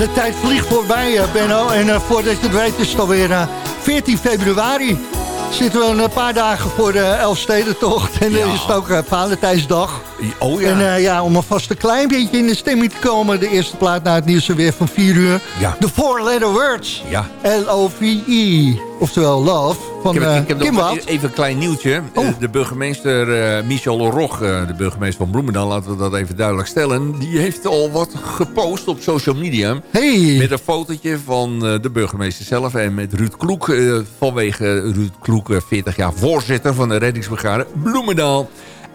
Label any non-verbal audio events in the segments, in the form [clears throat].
De tijd vliegt voorbij, eh, Benno. En uh, voordat je het weet is het alweer uh, 14 februari. Zitten we een paar dagen voor de Elfstedentocht. En dan is het ook Valentijnsdag. Oh ja. En ja, om alvast een klein beetje in de stemming te komen... de eerste plaat naar het nieuws weer van 4 uur. Ja. De Four Letter Words. Ja. L-O-V-E. Oftewel Love van ik heb, ik heb nog even een klein nieuwtje. Oh. De burgemeester uh, Michel Rog, uh, de burgemeester van Bloemendaal... laten we dat even duidelijk stellen... die heeft al wat gepost op social media. Hey. Met een fotootje van uh, de burgemeester zelf... en met Ruud Kloek, vanwege Ruud Kloek 40 jaar voorzitter... van de reddingsbrigade Bloemendaal.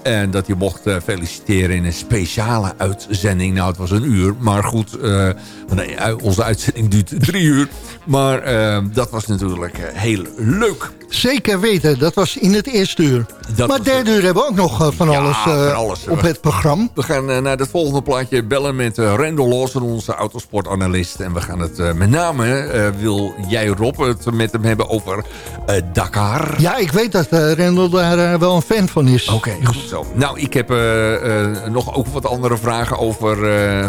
En dat je mocht uh, feliciteren in een speciale uitzending. Nou, het was een uur, maar goed. Uh, nee, onze uitzending duurt drie uur. Maar uh, dat was natuurlijk heel leuk. Zeker weten, dat was in het eerste uur. Dat maar derde uur hebben we ook nog eh, van Ja, alles, eh, van alles. op het programma. We gaan eh, naar het volgende plaatje bellen met uh, Randall Lawson, onze autosportanalist. En we gaan het met name, wil jij Rob het met hem hebben over Dakar? Ja, ik weet dat Randall daar wel een fan van is. Oké, okay, goed zo. Nou, ik heb nog ook wat andere vragen over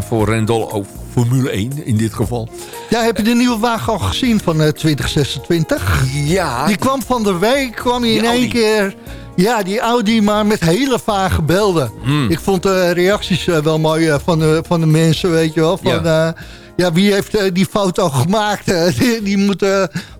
voor Randall, over Formule 1 in dit geval. Ja, heb je de nieuwe wagen al gezien van 2026? Ja. Die kwam van de week, kwam hij in één keer... Ja, die Audi, maar met hele vage beelden. Hmm. Ik vond de reacties wel mooi van de, van de mensen, weet je wel. Van, ja. Uh, ja, wie heeft die foto [laughs] gemaakt? Die die moet,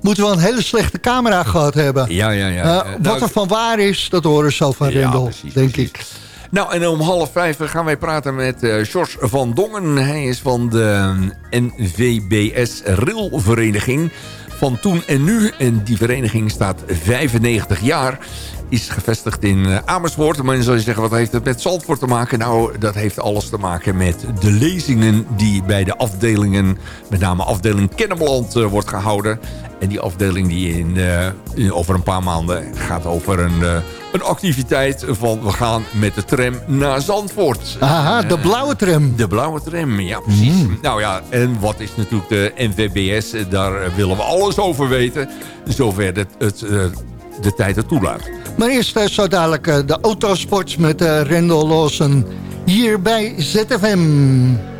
moet wel een hele slechte camera gehad hebben. Ja, ja, ja. wat nou, er van waar is, dat horen ze zo van ja, Rendel, precies, denk precies. ik. Nou, en om half vijf gaan wij praten met uh, George van Dongen. Hij is van de NVBS Railvereniging van toen en nu. En die vereniging staat 95 jaar. Is gevestigd in uh, Amersfoort. Maar dan zal je zeggen, wat heeft het met Zandvoort te maken? Nou, dat heeft alles te maken met de lezingen die bij de afdelingen... met name afdeling Kennemerland uh, wordt gehouden. En die afdeling die in, uh, in, over een paar maanden gaat over een, een activiteit van... we gaan met de tram naar Zandvoort. Aha, de blauwe tram. De blauwe tram, ja precies. Mm. Nou ja, en wat is natuurlijk de NVBS? Daar willen we alles over weten. Zover het, het de tijd het toelaat. Maar eerst uh, zo dadelijk uh, de autosports met uh, Rendel Lawson hier bij ZFM.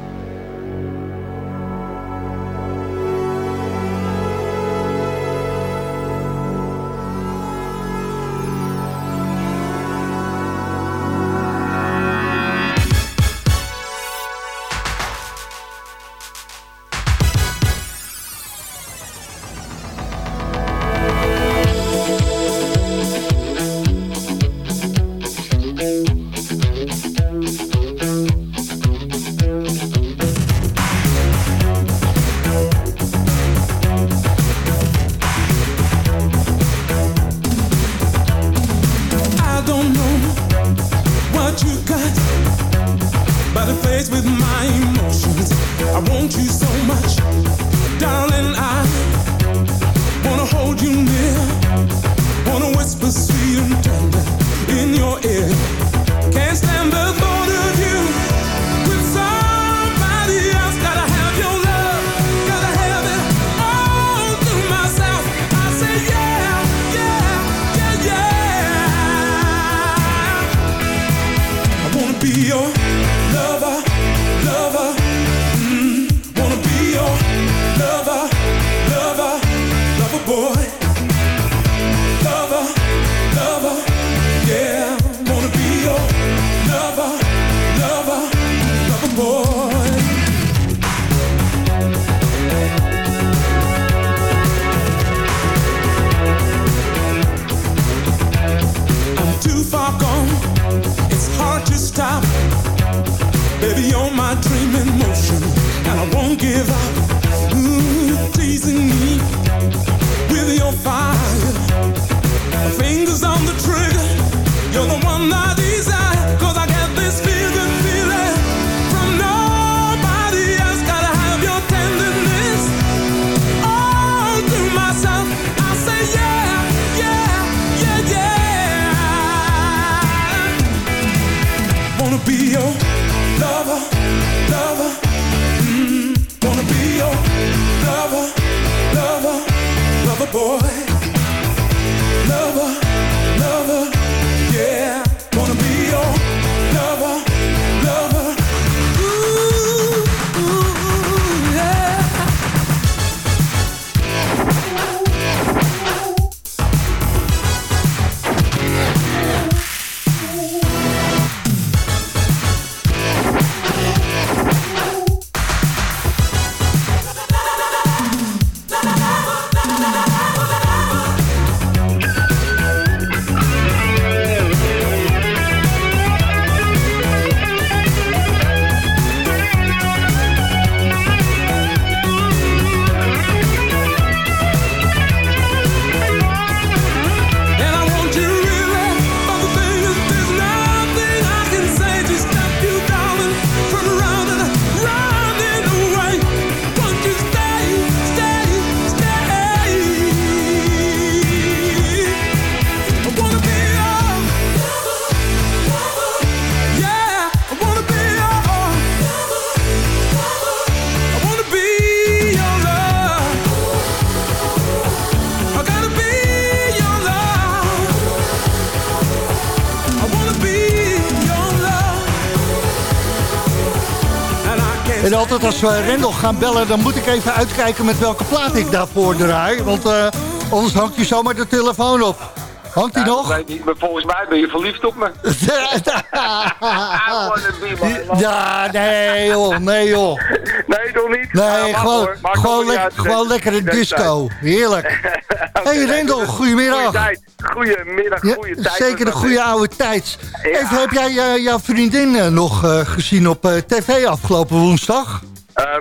Altijd als we Rendel gaan bellen, dan moet ik even uitkijken met welke plaat ik daarvoor draai. Want uh, anders hangt je zomaar de telefoon op. Hangt hij nog? volgens mij ben je verliefd op me. [laughs] ja, nee joh, nee joh. Nee, toch niet? Nee, gewoon, gewoon, le gewoon lekkere disco. Heerlijk. [laughs] hey Rendel, goedemiddag. Goedemiddag, goede tijd. Zeker de goede oude tijd. Even, heb jij uh, jouw vriendin uh, nog uh, gezien op tv afgelopen woensdag?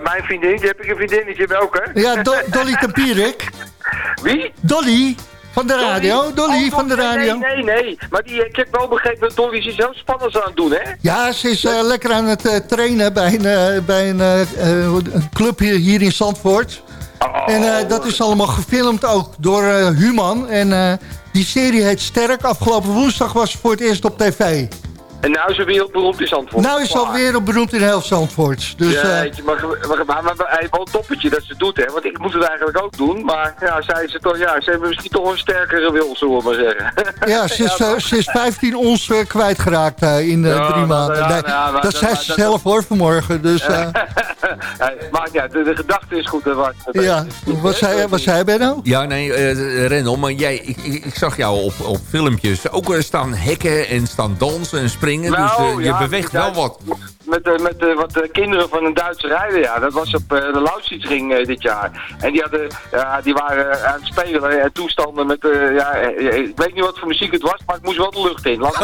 mijn vriendinnetje, heb ik een vriendinnetje, welke? Ja, Do Dolly Tempierik. [laughs] Wie? Dolly. Van de radio, Dolly, oh, van de radio. Nee, nee, nee. Maar die, ik heb wel begrepen dat Dolly zich zelf spannend aan het doen, hè? Ja, ze is uh, lekker aan het uh, trainen bij een, uh, bij een, een club hier, hier in Zandvoort. Oh, en dat is allemaal gefilmd ook door Human. En die serie heet Sterk. Afgelopen woensdag was ze voor het eerst op tv. En nou is ze wereldberoemd in Zandvoort. Nou is ze al wereldberoemd in heel Zandvoort. Dus, ja, uh, maar, maar, maar, maar, maar wel een toppetje dat ze doet, hè. Want ik moet het eigenlijk ook doen. Maar ja, zij ze toch, ja, ze hebben misschien toch een sterkere wil, zullen we maar zeggen. [laughs] Ja, ze is, ja, ze is 15 ons uh, kwijtgeraakt uh, in ja, drie maanden. Ja, nee, maar, dat zei ze zelf hoor vanmorgen. Dus, [laughs] maar ja, de, de, gedachte is goed. Wat, ja, wat zei, wat zei Benno? Ja, nee, Rendel, maar jij, ik, ik, ik, zag jou op, op filmpjes ook staan hekken en staan dansen en springen nou, je beweegt wel wat. Met, met uh, wat uh, kinderen van een Duitse rijder, ja. Dat was op uh, de Lausitzring dit jaar. En die, hadden, die waren aan het spelen en toestanden met... ja, ik weet niet wat voor muziek het was, maar ik moest wel de lucht in. Laat [laughs]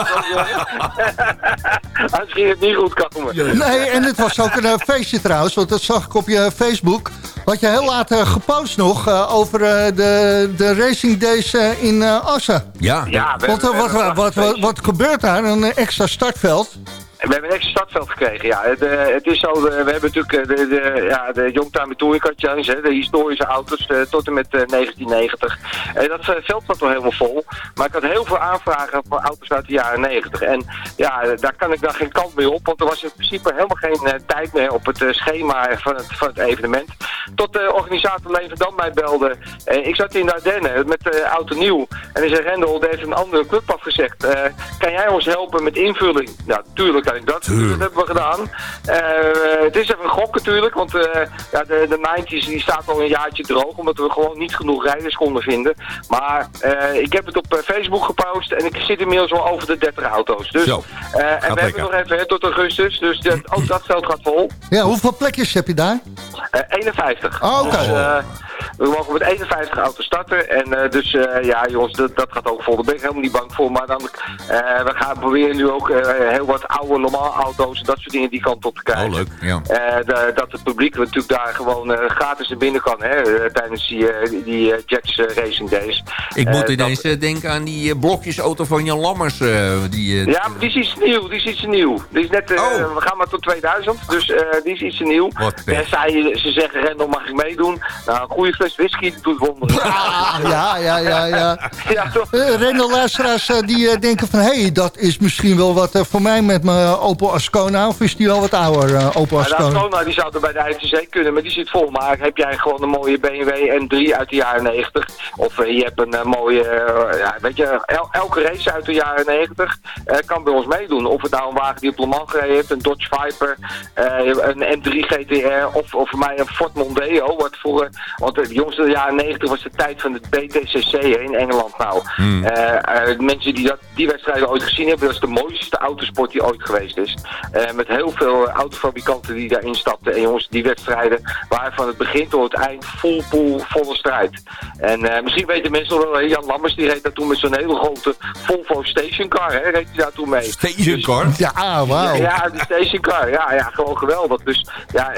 Anders ging het niet goed komen. Nee, en het was ook een feestje trouwens, want dat zag ik op je Facebook. Wat je heel laat gepost nog over de, de Racing Days in Assen. Ja, ja want, wat, wat, wat, wat gebeurt daar? Een extra startveld? We hebben een extra startveld gekregen, ja. Het, uh, het is zo, we hebben natuurlijk eh, de, de, ja, de Touring de historische auto's tot en met 1990. dat veld zat al helemaal vol. Maar ik had heel veel aanvragen voor auto's uit de jaren 90. En ja, daar kan ik dan geen kant mee op, want er was in principe helemaal geen tijd meer op het schema van het, van het evenement. Tot de organisator Leven mij belde. ik zat in de Ardennen met auto nieuw. En hij zei, Rendel, die heeft een andere club afgezegd. kan jij ons helpen met invulling? Nou, tuurlijk dat. Dat hebben we gedaan. Uh, het is even een gok natuurlijk, want uh, ja, de, de 90's die staat al een jaartje droog, omdat we gewoon niet genoeg rijders konden vinden. Maar uh, ik heb het op Facebook gepost en ik zit inmiddels al over de 30 auto's. Dus, Zo, en we hebben nog even hè, tot augustus, dus dat, [clears throat] ook dat veld gaat vol. Ja, hoeveel plekjes heb je daar? 51. Oh, oké. Dus, we mogen met 51 auto's starten. En uh, dus uh, ja, jongens, dat, dat, gaat ook vol. Daar ben ik helemaal niet bang voor. Maar dan, uh, we gaan proberen nu ook heel wat oude normaal auto's en dat soort dingen die kant op te krijgen. Oh, leuk, ja. De, dat het publiek natuurlijk daar gewoon gratis naar binnen kan hè, tijdens die, die Jacks Racing Days. Ik moet ineens dat... denken aan die blokjesauto van Jan Lammers. die, ja, maar die is iets nieuw. Die is iets nieuw. Die is net, oh. We gaan maar tot 2000, dus die is iets nieuw. Wat en zij, ze zeggen, Rendel mag ik meedoen. Nou, een goede fles whisky doet wonderen. [laughs] Ja, ja, ja, ja. ja toch? Uh, luisteraars uh, die uh, denken van... hé, hey, dat is misschien wel wat voor mij met mijn Opel Ascona... of is die wel wat ouder, Opel Ascona? Ja, de Ascona die zou er bij de ITC kunnen, maar die zit vol. Maar heb jij gewoon een mooie BMW M3 uit de jaren 90... of je hebt een mooie... ja, weet je, el elke race uit de jaren 90 kan bij ons meedoen. Of het nou een wagen die op Le Mans gereden heeft, een Dodge Viper... een M3 GTR of, of voor mij een Ford Mondeo... wat voor, want de jongste jaren 90 was de tijd van het BTCC in Engeland nou. Hmm. Uh, mensen die dat, die wedstrijden ooit gezien hebben, dat is de mooiste autosport die ooit geweest is. Uh, met heel veel autofabrikanten die daarin stapten. En jongens, die wedstrijden waren van het begin tot het eind vol pool, volle strijd. En misschien weten mensen nog wel, Jan Lammers die reed daar toen met zo'n hele grote Volvo stationcar, hè, reed hij daar toen mee. Stationcar? Dus, ja, wauw. Ja, de stationcar, ja, ja, gewoon geweldig. Dus ja,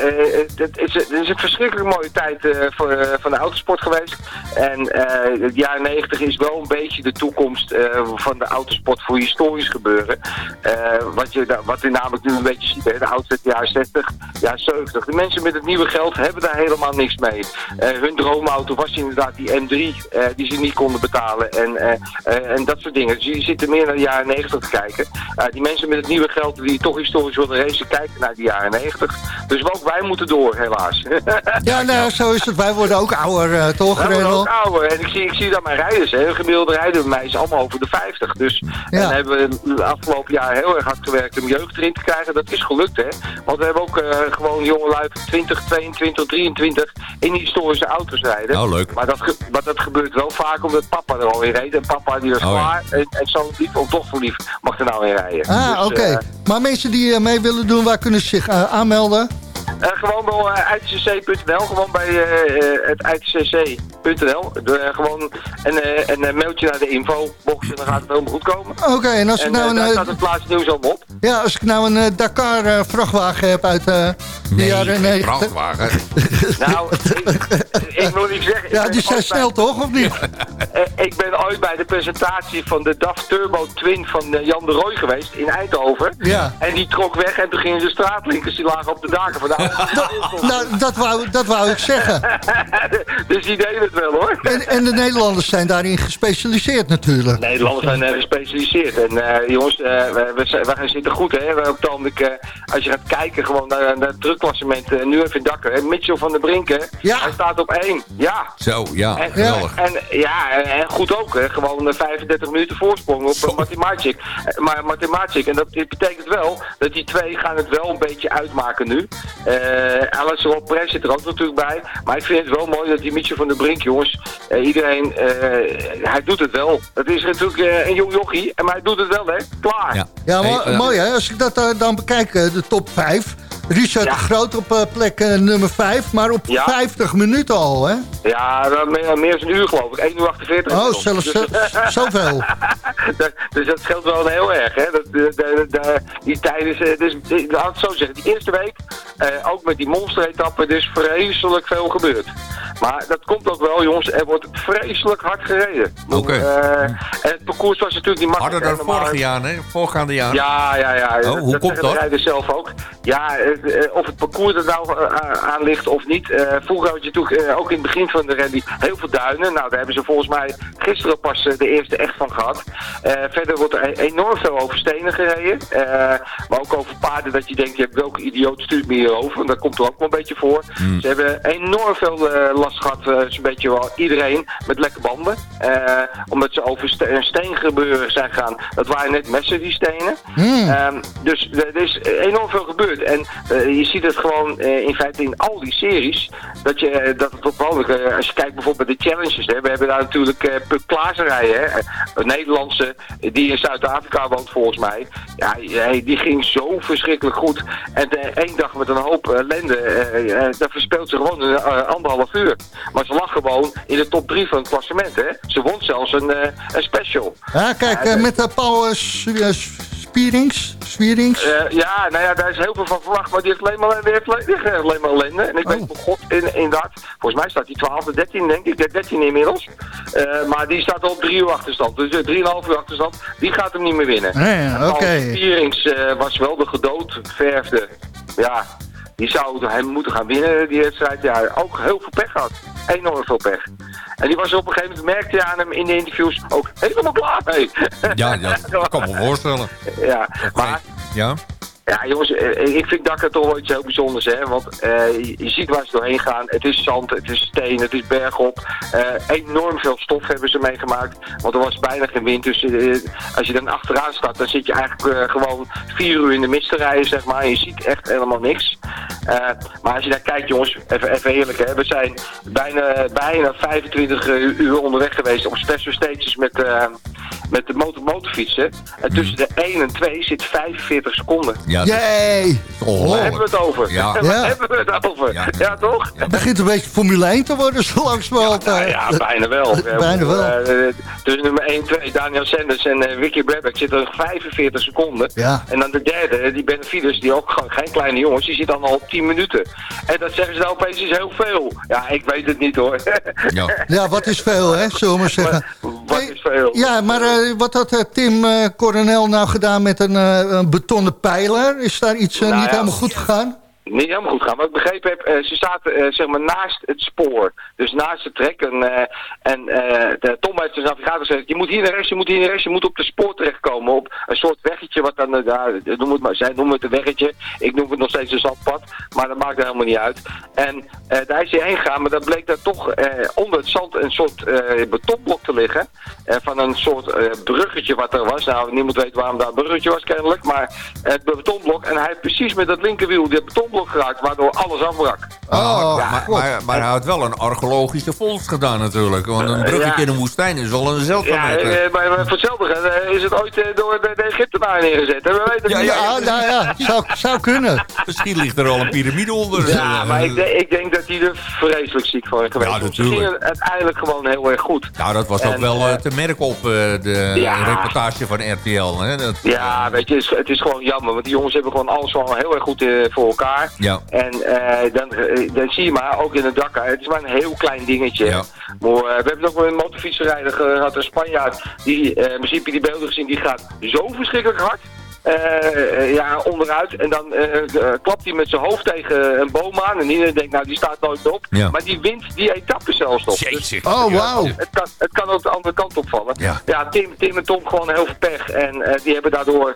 het, is, het is een verschrikkelijk mooie tijd voor, van de autosport geweest. En uh, de jaren 90 is wel een beetje de toekomst uh, van de autosport voor historisch gebeuren. Uh, wat, je, wat je namelijk nu een beetje ziet, hè, de auto's uit de jaren 60, jaren 70. De mensen met het nieuwe geld hebben daar helemaal niks mee. hun droomauto was inderdaad die M3 die ze niet konden betalen en, en dat soort dingen. Dus die zitten meer naar de jaren 90 te kijken. die mensen met het nieuwe geld die toch historisch willen racen, kijken naar de jaren 90. Dus ook wij moeten door, helaas. [laughs] ja, nou, zo is het. Wij worden ook ouder, toch? Wij worden ook ouder. En ik zie, ik zie dat mijn rijders, hè, een gemiddelde rijder bij mij is allemaal over de 50. Dus ja. en hebben we de afgelopen jaar heel erg hard gewerkt om jeugd erin te krijgen. Dat is gelukt, hè. Want we hebben ook uh, gewoon jongelui van 20, 22, 23 in historische auto's rijden. Oh, leuk. Maar dat, maar dat gebeurt wel vaak omdat papa er alweer reed. En papa die was oh, klaar. En, en zo'n lief of dochter lief mag er nou weer rijden. Ah, dus, oké. Okay. Uh, maar mensen die mee willen doen, waar kunnen ze zich aanmelden? Uh, gewoon bij uh, itcc.nl, gewoon bij uh, het itcc.nl. gewoon een, een mailtje naar de infobox en dan gaat het helemaal goed komen. Oké, en als ik nou een... daar staat het plaatsnieuws al op. Ja, als ik nou een Dakar vrachtwagen heb uit de nee, jaren... Nee, vrachtwagen. [laughs] nou, ik, ik wil niet zeggen... Ja, die zijn snel toch, of niet? ik ben ooit bij de presentatie van de DAF Turbo Twin van Jan de Rooij geweest in Eindhoven. Ja. En die trok weg en toen gingen de straatlinkers die lagen op de daken van de nou, dat, wou, dat wou ik zeggen. [laughs] dus die deden het wel hoor. En, en, de Nederlanders zijn daarin gespecialiseerd natuurlijk. Nederlanders zijn uh, gespecialiseerd. En uh, jongens, uh, we, we, gaan zitten goed hè. We op het als je gaat kijken gewoon naar, naar het drukklassement, nu even in Dakker. Mitchell van der Brinken, ja. hij staat op één. Ja. Zo, ja, en, geweldig. En, ja, en goed ook hè. Gewoon 35 minuten voorsprong op Mathematic. Maar Mathematic, en dat betekent wel dat die twee gaan het wel een beetje uitmaken nu. Uh, Alice Rob Press zit er ook natuurlijk bij. Maar ik vind het wel mooi dat die Mietje van der Brink, jongens, uh, iedereen, uh, hij doet het wel. Het is natuurlijk een jong jochie, maar hij doet het wel, hè. Klaar. Ja, ja hey, mooi hè. Als ik dat dan bekijk, de top 5... Richard ja. Groot op uh, plek uh, nummer 5, maar op ja. 50 minuten al, hè? Ja, meer, meer dan een uur geloof ik. 1 uur 48 Oh, zelfs dus, zoveel. [laughs] dus dat scheelt wel heel erg, hè? Dat, de, de, de, die tijden, dus, laat het zo zeggen, die eerste week, ook met die monsteretappen, er is vreselijk veel gebeurd. Maar dat komt ook wel, jongens, er wordt vreselijk hard gereden. Oké. Okay. en het parcours was natuurlijk niet makkelijk. Harder dan vorig jaar, hè? Voorgaande jaar. Ja, ja, ja. Oh, hoe dat komt dat? de rijders zelf ook. Ja, uh, of het parcours er nou uh, aan ligt of niet. Uh, vroeger had je natuurlijk ook in het begin van de rally heel veel duinen. Nou, daar hebben ze volgens mij gisteren pas de eerste echt van gehad. verder wordt er enorm veel over stenen gereden. maar ook over paarden dat je denkt, je hebt welke idioot stuurt me hierover. Want dat komt er ook wel een beetje voor. Mm. Ze hebben enorm veel last gehad, zo'n beetje wel iedereen, met lekke banden. omdat ze over een steengebeuren zijn gegaan. Dat waren net messen, die stenen. Mm. Um, dus er is enorm veel gebeurd. En uh, je ziet het gewoon uh, in feite in al die series. Dat, je, uh, dat het op uh, als je kijkt bijvoorbeeld bij de challenges. Hè, we hebben daar natuurlijk uh, Puk Klaassen rijden. Een Nederlandse die in Zuid-Afrika woont volgens mij. Ja, die ging zo verschrikkelijk goed. En één dag met een hoop ellende. daar verspeelt ze gewoon een anderhalf uur. Maar ze lag gewoon in de top drie van het klassement. Hè. Ze won zelfs een, een special. Ja, kijk, met Paul Spierings? Spierings? Ja, nou ja, daar is heel veel van verwacht, maar die heeft alleen maar, die heeft, die heeft alleen maar ellende. En ik oh. weet, god, in, inderdaad, volgens mij staat die 12e, 13 denk ik, 13 inmiddels. Maar die staat op 3 uur achterstand, dus 3,5 uur achterstand, die gaat hem niet meer winnen. Nee, oké. Okay. Spierings was wel de gedood verfde. Ja, die zou hem moeten gaan winnen, die wedstrijd. Ja, ook heel veel pech gehad. Enorm veel pech. En die was op een gegeven moment, merkte je aan hem in de interviews, ook helemaal klaar mee. Ja, ja dat kan me voorstellen. [laughs] Ja, maar... Ja? Ja, jongens, ik vind Dakar toch wel iets heel bijzonders, hè. Want uh, je, ziet waar ze doorheen gaan. Het is zand, het is steen, het is bergop. Uh, enorm veel stof hebben ze meegemaakt. Want er was bijna geen wind. Dus als je dan achteraan staat, dan zit je eigenlijk gewoon vier uur in de mist te rijden, zeg maar. En je ziet echt helemaal niks. Maar als je daar kijkt, jongens, even, even eerlijk, hè. We zijn bijna, bijna 25 uur onderweg geweest op special stages met, met de motor motorfietsen. En tussen de 1 en 2 zit 45 seconden. Ja, Jee! Waar hebben we het over? Ja. [laughs] Waar hebben we het over? Ja, ja toch? Het begint een beetje Formule 1 te worden, zo langzamerhand. Ja, nou, ja, bijna wel. [laughs] bijna wel. Uh, tussen nummer 1 2, Daniel Sanders en uh, Vicky Brabek zitten er 45 seconden. Ja. En dan de derde, die Benefides, die ook gewoon geen kleine jongens, die zit dan al op 10 minuten. En dat zeggen ze nou opeens is heel veel. Ja, ik weet het niet hoor. Ja, [laughs] ja wat is veel, hè, zullen we maar zeggen. Maar, wat is veel? Ja, maar uh, wat had Tim Coronel nou gedaan met een, een betonnen pijler? Is daar iets uh, nou niet ja, helemaal goed gegaan? Niet helemaal goed gaan. Wat ik begrepen heb, uh, ze zaten uh, zeg maar naast het spoor. Dus naast de trek. En, uh, en de, Tom heeft de navigator gezegd, je moet hier naar rechts, je moet hier naar rechts, je moet op de spoor terechtkomen. Op een soort weggetje, wat dan, daar, noem het maar, zij noemen het een weggetje. Ik noem het nog steeds een zandpad, maar dat maakt er helemaal niet uit. En daar is hij heen gegaan, maar dan bleek daar toch onder het zand een soort betonblok te liggen. van een soort bruggetje wat er was. Nou, niemand weet waarom daar een bruggetje was kennelijk, maar het betonblok. En hij heeft precies met dat linkerwiel dit geraakt, waardoor alles afbrak. Oh, oh ja, maar, maar, maar, hij had wel een archeologische vondst gedaan natuurlijk. Want een bruggetje in de woestijn is al een zeldzaamheid. Ja, eh, maar voor hetzelfde eh, is het ooit eh, door de, de Egyptenaren neergezet. We weten ja, ja, nou ja, zou, zou kunnen. Misschien ligt er al een piramide onder. Ja, maar ik, ik, denk dat hij er vreselijk ziek van is geweest. Ja, natuurlijk. Uiteindelijk gewoon heel erg goed. Nou, dat was ook wel te merken op de reportage van RTL. Hè? Dat, ja, weet je, het is, het is, gewoon jammer. Want die jongens hebben gewoon alles wel heel erg goed voor elkaar. Ja. En uh, dan, uh, dan zie je maar, ook in het dak, het is maar een heel klein dingetje. Ja. Maar, uh, we hebben nog een motorfietsrijder gehad, een Spanjaard, die, misschien heb je die beelden gezien, die gaat zo verschrikkelijk hard. Uh, ja, onderuit. En dan uh, klapt hij met zijn hoofd tegen een boom aan. En iedereen denkt, nou, die staat nooit op. Ja. Maar die wint die etappe zelfs nog. Dus, oh, wauw. het, kan, het kan ook de andere kant opvallen. Ja, ja Tim, Tim en Tom gewoon heel veel pech. En die hebben daardoor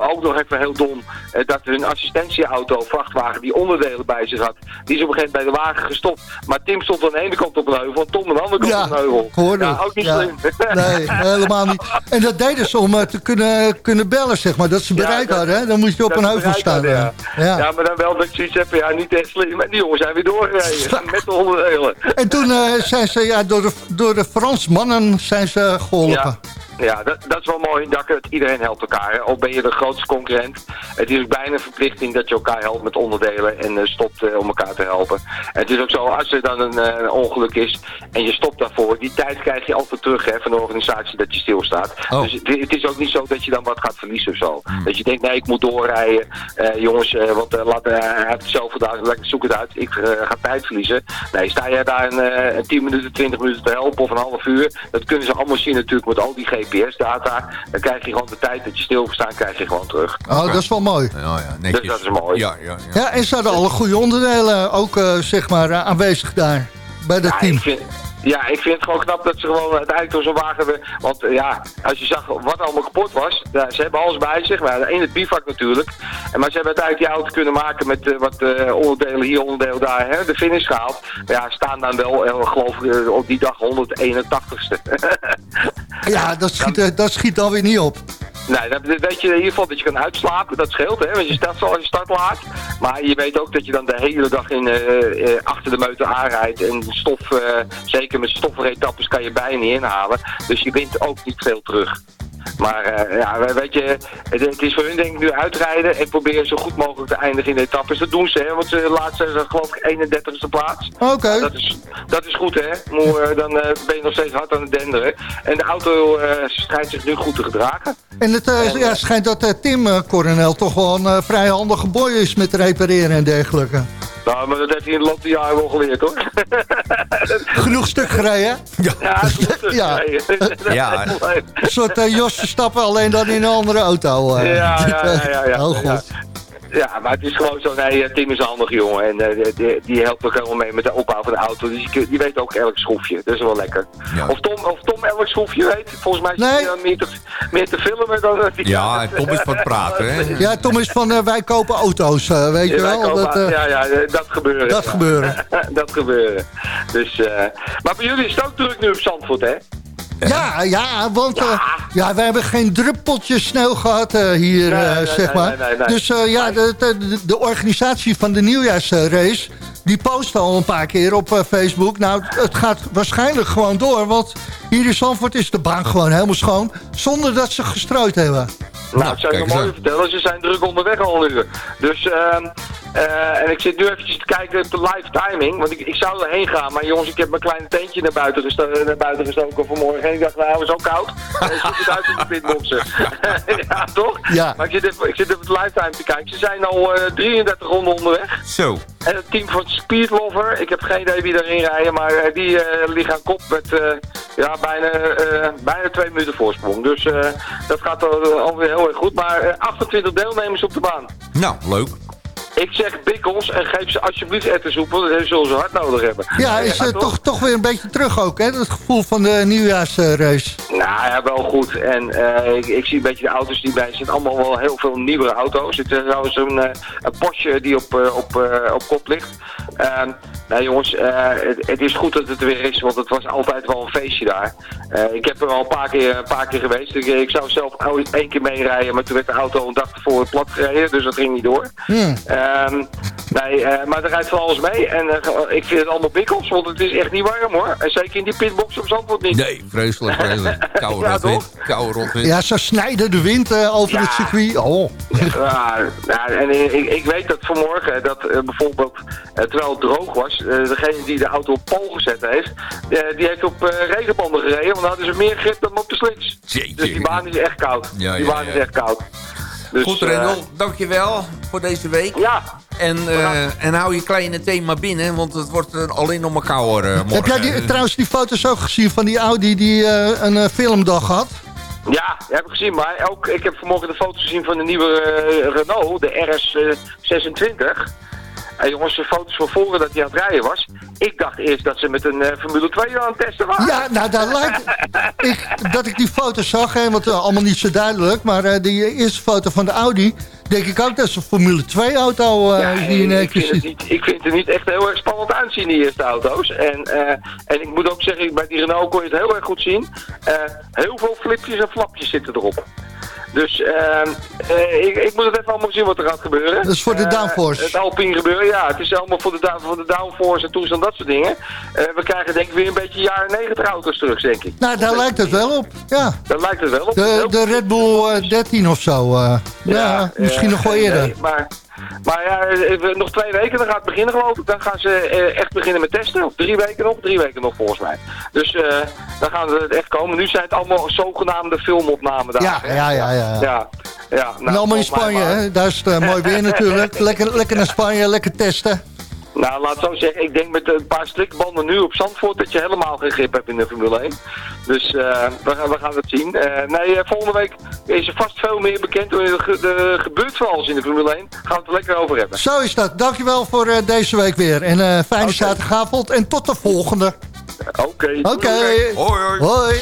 ook nog even heel dom... dat hun assistentieauto, vrachtwagen, die onderdelen bij zich had... die is op een gegeven moment bij de wagen gestopt. Maar Tim stond aan de ene kant op een heuvel... en Tom aan de andere kant op een heuvel. Hoorde. Ja, ook niet slim. Nee, helemaal niet. En dat deden ze om te kunnen, kunnen bellen, zeg maar. Dat ze bereik ja, hadden, hè? Dan moet je op een heuvel staan. ja. Ja. ja. maar dan wel dat je iets hebt, ja, niet echt slim. En die jongens zijn weer doorgereden, met de onderdelen. En toen uh, zijn ze, ja, door de, door de Fransmannen zijn ze geholpen. Ja, dat, dat, is wel mooi. Dat iedereen helpt elkaar. Al ben je de grootste concurrent. Het is bijna een verplichting dat je elkaar helpt met onderdelen en uh, stopt uh, om elkaar te helpen. En het is ook zo, als er dan een, uh, ongeluk is en je stopt daarvoor, die tijd krijg je altijd terug hè, van de organisatie dat je stilstaat. Oh. Dus het, het, is ook niet zo dat je dan wat gaat verliezen of zo. Hmm. Dat je denkt, nee, ik moet doorrijden. jongens, want laat, hij heeft het zelf gedaan, zoek het uit. Ik ga tijd verliezen. Nee, sta jij daar een, een 10 minuten, 20 minuten te helpen of een half uur, dat kunnen ze allemaal zien natuurlijk met al die GPS-data, dan krijg je gewoon de tijd dat je stilgestaan, krijg je gewoon terug. Oh, dat is wel mooi. Ja, ja, netjes. Dus dat is mooi. Ja, ja, ja. ja en ze hadden alle goede onderdelen ook, uh, zeg maar, uh, aanwezig daar, bij dat ja, team. Ik vind, ja, ik vind het gewoon knap dat ze gewoon uiteindelijk door zo'n wagen hebben. Want uh, ja, als je zag wat allemaal kapot was, ja, ze hebben alles bij zich. Maar één het bivak natuurlijk. En, maar ze hebben uiteindelijk die auto kunnen maken met uh, wat uh, onderdelen hier, onderdelen daar. Hè, de finish gehaald. Maar ja, staan dan wel, geloof ik, op die dag 181ste. [laughs] ja, dat schiet, dat schiet dan weer niet op. Nee, dan weet je in ieder geval dat je kan uitslapen. Dat scheelt, hè, want je start al je start laat. Maar je weet ook dat je dan de hele dag in, uh, uh, achter de meute aanrijdt. En stof, uh, zeker met stoffenetappes kan je bijna niet inhalen. Dus je wint ook niet veel terug. Maar uh, ja, weet je, het, het, is voor hun denk ik nu uitrijden en proberen zo goed mogelijk te eindigen in de etappes. Dat doen ze, hè, want ze laatst zijn geloof ik 31ste plaats. Oké. Okay. Dat, is, dat is goed, hè. Maar, uh, dan uh, ben je nog steeds hard aan het denderen. En de auto schijnt zich nu goed te gedragen. En het en, ja, schijnt dat Tim Coronel toch wel een vrij handige boy is met repareren en dergelijke. Nou, maar dat heeft hij in de loop der jaren wel geleerd, hoor. [laughs] Genoeg stuk gereden? Ja, ja [laughs] stuk [laughs] ja. ja. Een soort uh, Jos Stappen, alleen dan in een andere auto. Uh. Ja, ja, ja. ja, ja. Heel goed. Ja, maar het is gewoon zo, nee, Tim is een handig jongen en uh, die, die, helpt ook helemaal mee met de opbouw van de auto. Dus die, die weet ook elk schroefje, dat is wel lekker. Ja. Of, Tom, of Tom elk schroefje weet, volgens mij is nee. hij dan meer te, meer te filmen dan... Die ja, Tom is van het praten, hè? Ja, Tom is van uh, wij kopen auto's, uh, weet je wel. Kopen, dat, ja, ja, dat gebeuren. Dat ja. gebeuren. [laughs] dat gebeuren. Dus, maar bij jullie is het ook druk nu op Zandvoort, hè? Ja, ja, want ja. Uh, ja, we hebben geen druppeltje sneeuw gehad uh, hier, nee, uh, nee, zeg nee, maar. Dus ja, de, de, de, organisatie van de nieuwjaarsrace... die post al een paar keer op Facebook. Nou, het gaat waarschijnlijk gewoon door... want hier in Zandvoort is de baan gewoon helemaal schoon... zonder dat ze gestrooid hebben. Nou, nou ik zou je nog mooi vertellen. Ze zijn druk onderweg al nu. Dus... Uh, en ik zit nu eventjes te kijken op de live timing. Want ik, ik zou erheen gaan. Maar jongens, ik heb mijn kleine tentje naar buiten, gesto naar buiten gestoken vanmorgen. En ik dacht, nou, het is ook koud. En ik zit het uit in de pitboxen. ja, toch? Ja. Maar ik zit, even, ik zit even het live time te kijken. Ze zijn al uh, 33 ronden onderweg. Zo. En het team van Speedlover, ik heb geen idee wie erin rijden. Maar uh, die uh, liggen aan kop met ja, bijna, bijna twee minuten voorsprong. Dus dat gaat alweer heel erg goed. Maar 28 deelnemers op de baan. Nou, leuk. Ik zeg bikkels en geef ze alsjeblieft ettensoep, want dat zullen ze hard nodig hebben. Ja, is uh, toch, toch weer een beetje terug ook, hè? Het gevoel van de nieuwjaarsreus. nou ja, wel goed. En uh, ik, ik, zie een beetje de auto's die bij zijn. allemaal wel heel veel nieuwere auto's. Het is trouwens een, een Porsche die op, op, op kop ligt. Nou jongens, het, het, is goed dat het er weer is, want het was altijd wel een feestje daar. ik heb er al een paar keer, een paar keer geweest. Ik, ik zou zelf één keer meerijden, maar toen werd de auto een dag ervoor plat gereden, dus dat ging niet door. Hmm. Um, nee, uh, maar er rijdt van alles mee. En uh, ik vind het allemaal bikkels, want het is echt niet warm hoor. En zeker in die pitbox op Zandvoort niet. Nee, vreselijk, vreselijk. [laughs] Koude ja, rotwind. Koude rotwind. Ja, zo snijden de wind uh, over ja. het circuit. Oh. Ja, nou, en ik, ik, weet dat vanmorgen, dat bijvoorbeeld, terwijl het droog was, degene die de auto op pol gezet heeft, die heeft op regenbanden gereden, want dan hadden ze meer grip dan op de. Jeetje. Dus die baan is echt koud. Ja, die baan is echt koud. Dus, Goed, Rendel, uh, dankjewel voor deze week. Ja. En, uh, en hou je kleine thema binnen, want het wordt alleen nog maar kouder uh, Heb jij die, trouwens die foto's ook gezien van die Audi die een filmdag had? Ja, dat heb ik gezien. Maar ook, ik heb vanmorgen de foto's gezien van de nieuwe Renault, de RS26. En jongens, de foto's van voren dat hij aan het rijden was. Ik dacht eerst dat ze met een uh, Formule 2 aan het testen waren. Ja, nou, daar lijkt [laughs] ik, dat ik die foto's zag, hè, want uh, allemaal niet zo duidelijk. Maar uh, die eerste foto van de Audi, denk ik ook dat is een Formule 2 auto ja, die in keer ziet. Ik vind het niet echt heel erg spannend uitzien, die eerste auto's. En, en ik moet ook zeggen, bij die Renault kon je het heel erg goed zien. heel veel flipjes en flapjes zitten erop. Dus uh, ik, ik, moet het even allemaal zien wat er gaat gebeuren. Dat is voor de uh, downforce. Het Alpine gebeuren, ja. Het is allemaal voor de, voor de downforce en toestand, dat soort dingen. Uh, we krijgen denk ik weer een beetje jaren 90 auto's terug, denk ik. Nou, daar lijkt het wel op, ja. Daar lijkt het wel op. De, de Red Bull 13 of zo. ja, ja misschien nog wel eerder. Nee, maar maar ja, eh, nog twee weken, dan gaat het beginnen geloof ik. Dan gaan ze eh, echt beginnen met testen. Of drie weken nog, drie weken nog volgens mij. Dus uh, dan gaan we het echt komen. Nu zijn het allemaal zogenaamde filmopnamen daar. Ja, ja, ja, ja. ja. Ja, nou, allemaal in Spanje, hè? Daar is het mooi weer [laughs] natuurlijk. Lekker, lekker naar Spanje, lekker testen. Nou, laat zo zeggen. Ik denk met een paar strikbanden nu op Zandvoort dat je helemaal geen grip hebt in de Formule 1. Dus uh, we, gaan, we gaan het zien. Uh, nee, volgende week is er vast veel meer bekend. Er gebeurt van alles in de Formule 1. Gaan we het er lekker over hebben. Zo is dat. Dankjewel voor uh, deze week weer. En fijne okay. zaterdagavond. En tot de volgende. Oké. Okay. Oké. Okay. Hoi, hoi.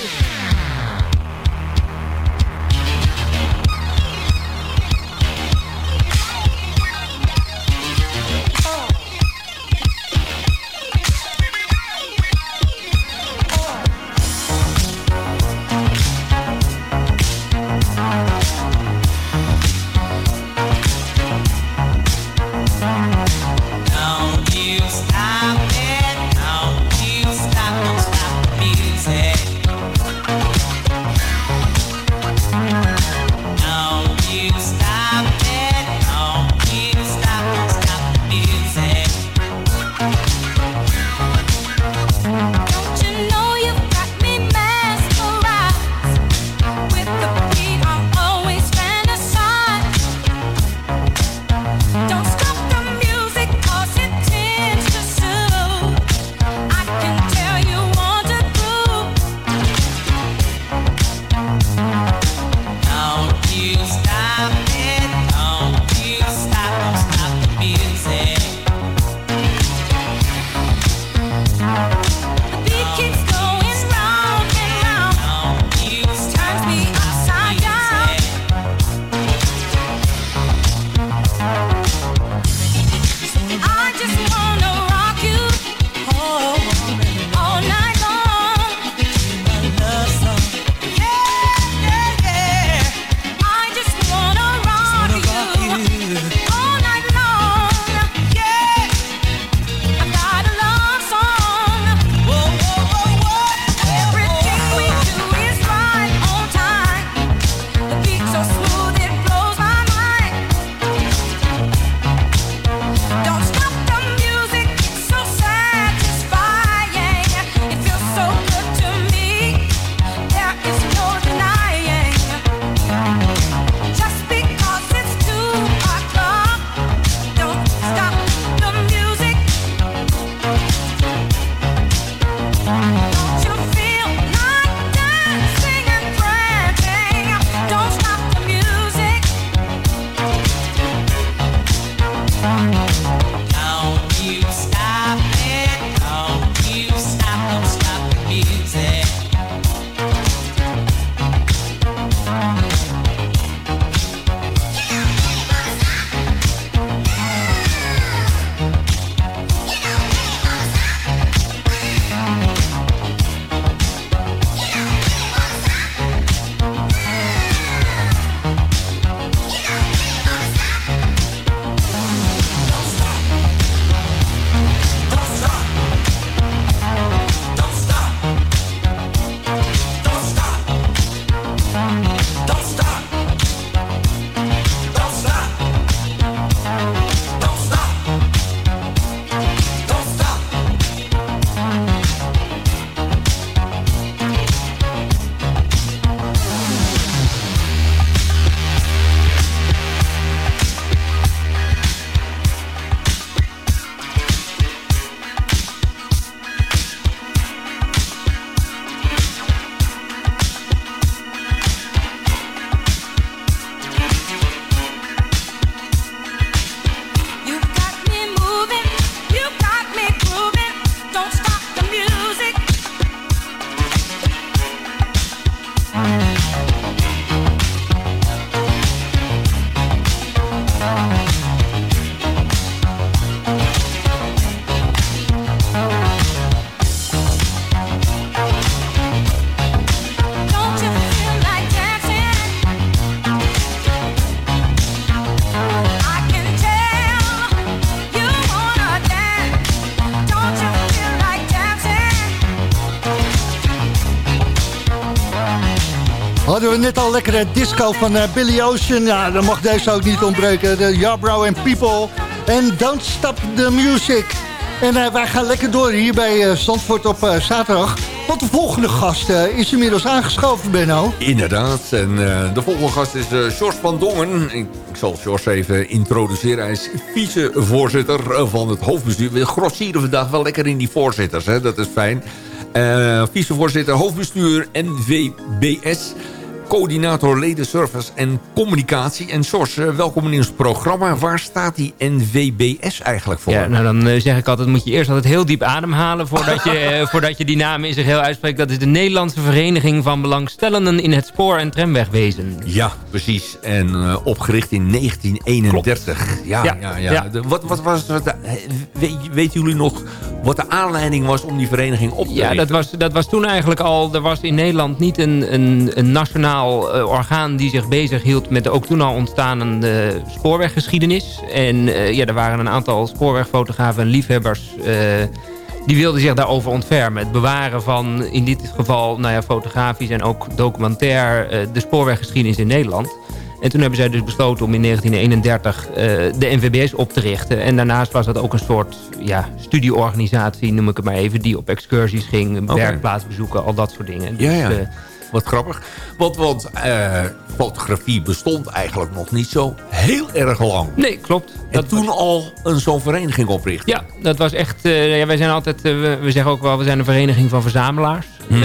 Net al lekkere disco van Billy Ocean. Ja, dan mag deze ook niet ontbreken. De Yarbrough and People. En Don't Stop the Music. En wij gaan lekker door hier bij Zandvoort op zaterdag. Want de volgende gast is inmiddels aangeschoven, Benno. Inderdaad. En de volgende gast is George van Dongen. Ik, zal George even introduceren. Hij is vicevoorzitter van het hoofdbestuur. We grossieren vandaag wel lekker in die voorzitters. Hè? Dat is fijn. Uh, vicevoorzitter hoofdbestuur NVBS coördinator ledenservice en communicatie. En Sors, uh, welkom in ons programma. Waar staat die NVBS eigenlijk voor? Ja, nou dan uh, zeg ik altijd, moet je eerst altijd heel diep ademhalen... voordat je, uh, [laughs] voordat je die naam in zich heel uitspreekt. Dat is de Nederlandse Vereniging van Belangstellenden in het spoor- en tramwegwezen. Ja, precies. En opgericht in 1931. Klopt. Ja, ja, ja. wat, wat was het? Weet, weten jullie nog wat de aanleiding was om die vereniging op te richten? Ja, dat was, dat was toen eigenlijk al... Er was in Nederland niet een, een, een nationaal uh, orgaan die zich bezig hield met de ook toen al ontstaande spoorweggeschiedenis. En uh, ja, er waren een aantal spoorwegfotografen en liefhebbers... Uh, die wilden zich daarover ontfermen. Het bewaren van, in dit geval, nou ja, fotografisch en ook documentair... de spoorweggeschiedenis in Nederland. En toen hebben zij dus besloten om in 1931 de NVBS op te richten. En daarnaast was dat ook een soort ja, studieorganisatie, noem ik het maar even... die op excursies ging, okay. werkplaats bezoeken, al dat soort dingen. Dus, ja, ja wat grappig. Want, want uh, fotografie bestond eigenlijk nog niet zo heel erg lang. Nee, klopt. En dat toen was... al een zo'n vereniging oprichten. Ja, dat was echt... Uh, ja, wij zijn altijd... Uh, we, we, zeggen ook wel, we zijn een vereniging van verzamelaars. Hmm.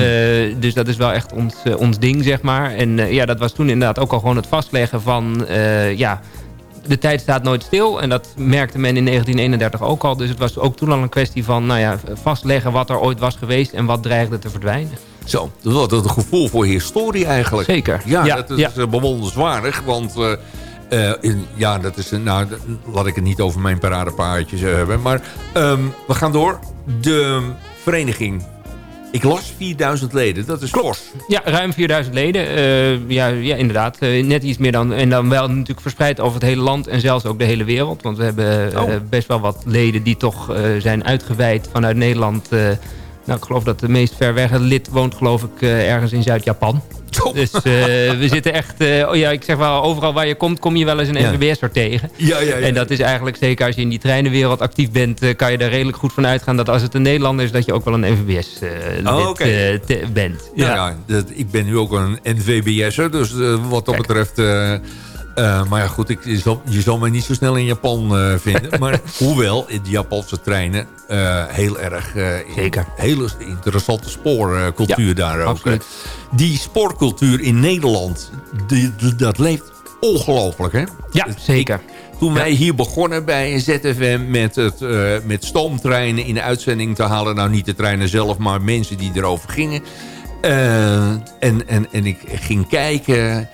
dus dat is wel echt ons, ons ding, zeg maar. En ja, dat was toen inderdaad ook al gewoon het vastleggen van... ja, de tijd staat nooit stil. En dat merkte men in 1931 ook al. Dus het was ook toen al een kwestie van nou ja, vastleggen wat er ooit was geweest... en wat dreigde te verdwijnen. Zo, dat is een gevoel voor historie eigenlijk. Zeker. Ja, dat is ja. Eh, bewonderenswaardig, want... Uh, uh, in, ja, dat is... Nou, laat ik het niet over mijn paradepaardjes hebben. Maar um, we gaan door. De vereniging ik las 4000 leden, dat is fors. Ja, ruim 4000 leden. Uh, ja, ja, inderdaad. Uh, net iets meer dan. En dan wel natuurlijk verspreid over het hele land en zelfs ook de hele wereld. Want we hebben uh, oh. best wel wat leden die toch zijn uitgeweid vanuit Nederland nou, ik geloof dat de meest ver weg lid woont geloof ik uh, ergens in Zuid-Japan. Dus uh, we zitten echt... Uh, oh ja, ik zeg wel, overal waar je komt, kom je wel eens een ja. NVBS'er tegen. Ja, ja, ja, En dat is eigenlijk, zeker als je in die treinenwereld actief bent... kan je er redelijk goed van uitgaan dat als het een Nederlander is... dat je ook wel een NVBS-lid oh, okay. bent. Ja, ja. Dat, ik ben nu ook een NVBS'er, dus wat dat betreft... Uh, maar ja, goed, ik, je, zal, je zal mij niet zo snel in Japan uh, vinden. maar [laughs] hoewel in de Japanse treinen uh, heel erg... Zeker. hele interessante spoorcultuur ja, daar ook. Absoluut. Die spoorcultuur in Nederland, die, die, dat leeft ongelooflijk, hè? Ja, dus zeker. Toen wij hier begonnen bij ZFM met, het, met stoomtreinen in de uitzending te halen... nou, niet de treinen zelf, maar mensen die erover gingen... en, en, en ik ging kijken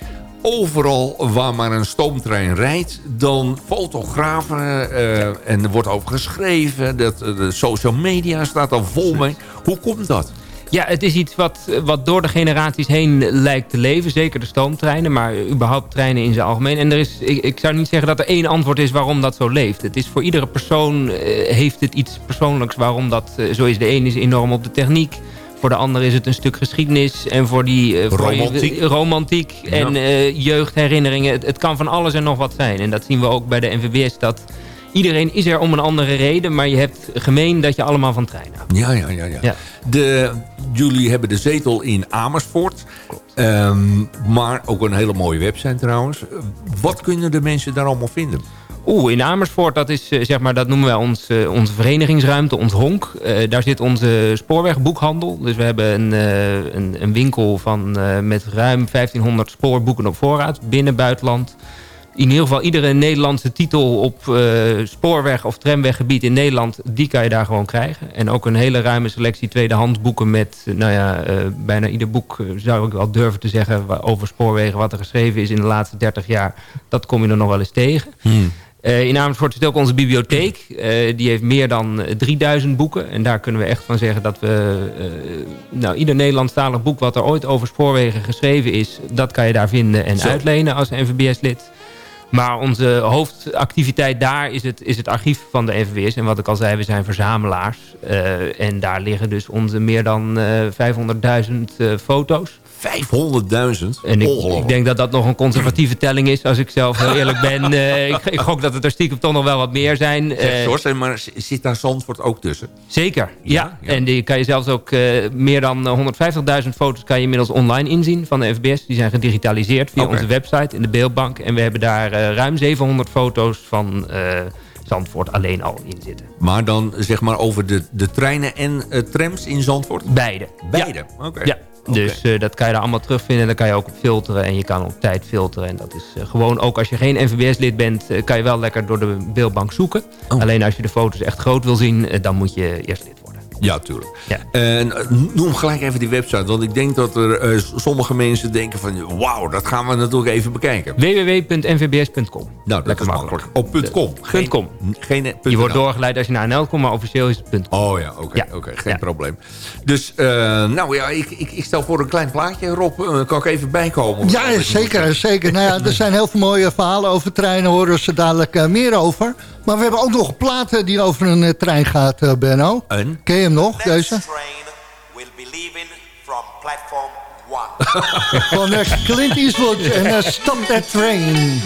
overal waar maar een stoomtrein rijdt... dan fotografen uh, en er wordt over geschreven. Dat, eh, de social media staat al vol mee. Hoe komt dat? Ja, het is iets wat, wat door de generaties heen lijkt te leven. Zeker de stoomtreinen, maar überhaupt treinen in zijn algemeen. En er is, ik, ik zou niet zeggen dat er één antwoord is waarom dat zo leeft. Het is voor iedere persoon, heeft het iets persoonlijks waarom dat zo is. De een is enorm op de techniek voor de ander is het een stuk geschiedenis. En voor die... Uh, romantiek. romantiek en uh, jeugdherinneringen. Het, het, kan van alles en nog wat zijn. En dat zien we ook bij de NVBS. Dat iedereen is er om een andere reden. Maar je hebt gemeen dat je allemaal van trein houdt. Ja, ja, ja. ja. ja. De, jullie hebben de zetel in Amersfoort. Um, maar ook een hele mooie website trouwens. Wat kunnen de mensen daar allemaal vinden? Oeh, in Amersfoort, dat, is, eh, zeg maar, dat noemen wij ons, uh, onze verenigingsruimte, ons honk. Uh, daar zit onze spoorwegboekhandel. Dus we hebben een, een, een, winkel van, met ruim 1500 spoorboeken op voorraad. Binnen, buitenland. In ieder geval iedere Nederlandse titel op spoorweg- of tramweggebied in Nederland... die kan je daar gewoon krijgen. En ook een hele ruime selectie tweedehands boeken met... nou ja, bijna ieder boek zou ik wel durven te zeggen... over spoorwegen wat er geschreven is in de laatste 30 jaar. Dat kom je er nog wel eens tegen. Hmm. Uh, in Amersfoort zit ook onze bibliotheek. Uh, die heeft meer dan 3000 boeken. En daar kunnen we echt van zeggen dat we... Nou, ieder Nederlandstalig boek wat er ooit over spoorwegen geschreven is... dat kan je daar vinden en Zo. uitlenen als NVBS-lid. Maar onze hoofdactiviteit daar is het, is het archief van de NVBS. En wat ik al zei, we zijn verzamelaars. en daar liggen dus onze meer dan 500.000 foto's. 500.000? En ik, ik, denk dat dat nog een conservatieve telling is, als ik zelf heel eerlijk ben. Uh, [laughs] ik, ik, gok dat het er stiekem toch nog wel wat meer zijn. Uh, maar zit daar Zandvoort ook tussen? Zeker, ja. ja. En die kan je zelfs ook uh, meer dan 150.000 foto's kan je inmiddels online inzien van de FBS. Die zijn gedigitaliseerd via okay. onze website in de beeldbank. En we hebben daar ruim 700 foto's van... Zandvoort alleen al in zitten. Maar dan zeg maar over de, de treinen en uh, trams in Zandvoort? Beide. Beide? Ja. Oké. Ja. Dus uh, dat kan je daar allemaal terugvinden. Dan kan je ook op filteren en je kan op tijd filteren. En dat is uh, gewoon, ook als je geen NVBS-lid bent... Uh, kan je wel lekker door de beeldbank zoeken. Oh. Alleen als je de foto's echt groot wil zien... dan moet je eerst lid. Ja, tuurlijk. Ja. En noem gelijk even die website. Want ik denk dat er uh, sommige mensen denken van... wauw, dat gaan we natuurlijk even bekijken. www.nvbs.com. Nou, dat is makkelijk. Op oh, .com. Geen, .com. Geen, Je wordt doorgeleid als je naar NL komt, maar officieel is het .com. Oh ja, oké. Okay, ja. okay, geen ja. probleem. Dus, uh, nou ja, ik, ik, ik, stel voor een klein plaatje. Rob, uh, kan ik even bijkomen? Ja, zeker. zeker. nou ja, er zijn heel veel mooie verhalen over treinen. Horen ze dadelijk meer over. Maar we hebben ook nog platen die over een uh, trein gaat, uh, Benno. Een? Ken je hem nog, deze? will be leaving from platform [laughs] Van uh, Clint Eastwood en Stop That Train.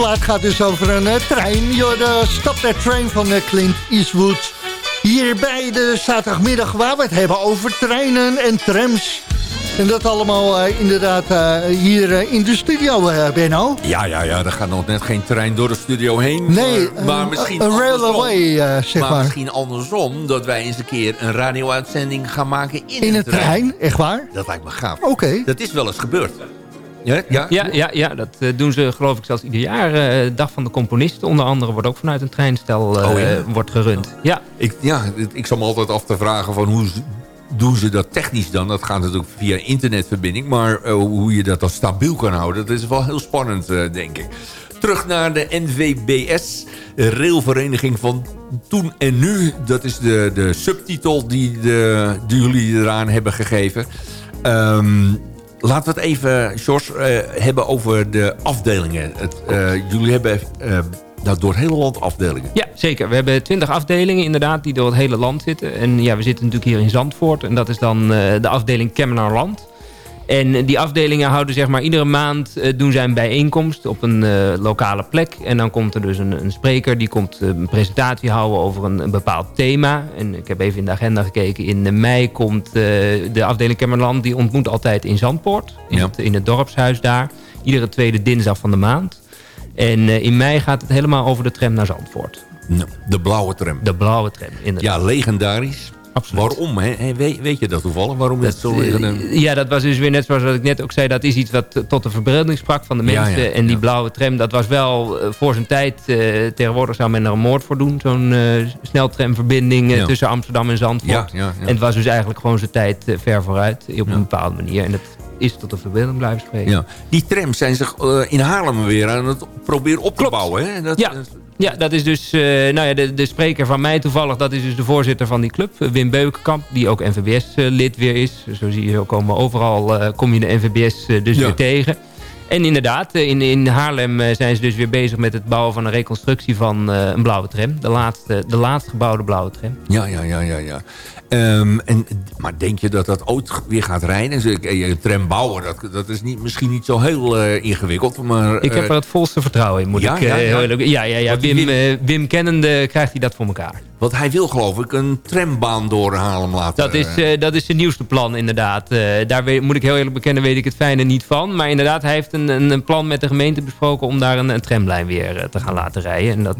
Plaat gaat dus over een uh, trein. de Stop That Train van uh, Clint Eastwood. Hier bij de zaterdagmiddag waar we het hebben over treinen en trams. En dat allemaal uh, inderdaad uh, hier uh, in de studio, Benno. Ja, ja, ja, er gaat nog net geen trein door de studio heen. Nee, maar, maar misschien een railway, zeg maar. Maar misschien andersom, dat wij eens een keer een radio-uitzending gaan maken in, in een trein. trein. Echt waar? Dat lijkt me gaaf. Oké. Dat is wel eens gebeurd. Ja, ja? Ja, ja, ja, dat doen ze geloof ik zelfs ieder jaar. Uh, Dag van de componisten onder andere wordt ook vanuit een treinstel uh, oh, ja? wordt gerund. Ja. Ik, ja, ik zal me altijd af te vragen van hoe doen ze dat technisch dan? Dat gaat natuurlijk via internetverbinding. Maar uh, hoe je dat dan stabiel kan houden, dat is wel heel spannend, denk ik. Terug naar de NVBS, railvereniging van toen en nu. Dat is de, de subtitel die, de, die jullie eraan hebben gegeven. Um, Laten we het even, Jos, uh, hebben over de afdelingen. Het, uh, jullie hebben uh, nou, door het hele land afdelingen. Ja, zeker. We hebben twintig afdelingen inderdaad die door het hele land zitten. En ja, we zitten natuurlijk hier in Zandvoort. En dat is dan de afdeling Kemmenaar en die afdelingen houden zeg maar iedere maand uh, doen zij een bijeenkomst op een uh, lokale plek. En dan komt er dus een, een spreker die komt uh, een presentatie houden over een, een, bepaald thema. En ik heb even in de agenda gekeken. In mei komt de afdeling Kemmerland, die ontmoet altijd in Zandpoort. In, ja. het, in het dorpshuis daar. Iedere tweede dinsdag van de maand. En in mei gaat het helemaal over de tram naar Zandvoort. De blauwe tram. De blauwe tram, inderdaad. Ja, legendarisch. Absoluut. Waarom? Hè? Weet, weet, je dat toevallig? Waarom dat, is het zo uh, Ja, dat was dus weer net zoals wat ik net ook zei. Dat is iets wat tot de verbeelding sprak van de mensen. Ja, ja, en die blauwe tram, dat was wel uh, voor zijn tijd. Uh, tegenwoordig zou men er een moord voor doen. Zo'n sneltramverbinding tussen Amsterdam en Zandvoort. En het was dus eigenlijk gewoon zijn tijd ver vooruit. Op een bepaalde manier. En dat is tot de verbeelding blijven spreken. Die trams zijn zich in Haarlem weer aan het proberen op te bouwen. Hè? Dat, ja. Ja, dat is dus uh, nou ja, de, de spreker van mij toevallig. Dat is dus de voorzitter van die club, Wim Beukenkamp. Die ook NVBS-lid weer is. Zo zie je, komen overal uh, kom je de NVBS dus weer tegen. En inderdaad, in, in Haarlem zijn ze dus weer bezig met het bouwen van een reconstructie van een blauwe tram. De laatste, de laatst gebouwde blauwe tram. Ja, ja, ja, ja. ja. Um, en, maar denk je dat dat ooit weer gaat rijden? Je tram bouwen, dat, dat is niet, misschien niet zo heel uh, ingewikkeld. Maar, ik heb er het volste vertrouwen in, moet ja, ik ja, ja. ja, ja, ja. Wim, Wim, Wim kennende krijgt hij dat voor elkaar. Want hij wil geloof ik een trambaan door Haarlem laten. Dat is, uh, dat is zijn nieuwste plan inderdaad. Uh, daar weet, moet ik heel eerlijk bekennen, weet ik het fijne niet van. Maar inderdaad, hij heeft een, een, een plan met de gemeente besproken... om daar een, een tramlijn weer uh, te gaan laten rijden. En dat,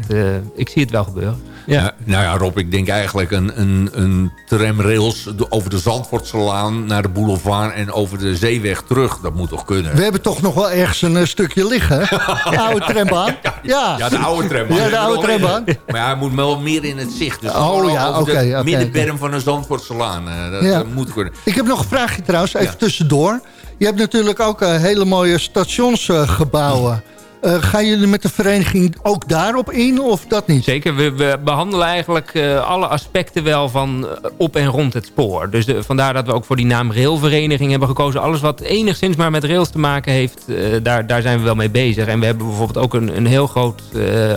ik zie het wel gebeuren. Ja. nou ja, Rob, ik denk eigenlijk een, een, een tramrails over de Zandvoortselaan naar de boulevard en over de zeeweg terug. Dat moet toch kunnen? We hebben toch nog wel ergens een stukje liggen, [laughs] De oude trambaan. Ja, ja. de oude trambaan. Ja, de oude trambaan. Maar hij moet wel meer in het zicht. Dus oh ja, oké. Okay, okay, middenberm okay. van de Zandvoortselaan. Uh, dat, ja. moet kunnen. Ik heb nog een vraagje trouwens, even ja. tussendoor. Je hebt natuurlijk ook uh, hele mooie stationsgebouwen. Uh, gaan jullie met de vereniging ook daarop in of dat niet? Zeker, we, we behandelen eigenlijk uh, alle aspecten wel van uh, op en rond het spoor. Dus de, vandaar dat we ook voor die naam railvereniging hebben gekozen. Alles wat enigszins maar met rails te maken heeft, daar, daar zijn we wel mee bezig. En we hebben bijvoorbeeld ook een, een heel groot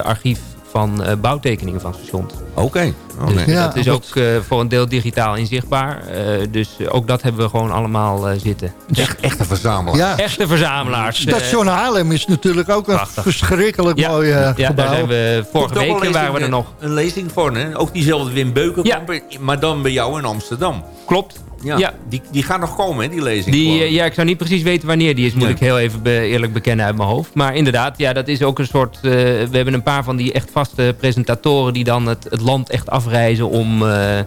archief van uh, bouwtekeningen van stations. Oké. Okay. Dus ja, dat is ook uh, voor een deel digitaal inzichtbaar. Uh, dus ook dat hebben we gewoon allemaal zitten. Echt, echte verzamelaars. Ja. Echte verzamelaars. Station Haarlem is natuurlijk ook een Prachtig. verschrikkelijk ja. mooi ja, gebouw. daar zijn we vorige week waren we er nog. Een lezing voor, hè? Ook diezelfde Wim Beukenkamp, maar dan bij jou in Amsterdam. Klopt. Ja, Die, die gaat nog komen, hè, die lezing. Die, eh, ja, ik zou niet precies weten wanneer die is, moet ik heel even eerlijk bekennen uit mijn hoofd. Maar inderdaad, ja, dat is ook een soort... Uh, we hebben een paar van die echt vaste presentatoren... die dan het, het land echt afreizen om... Uh,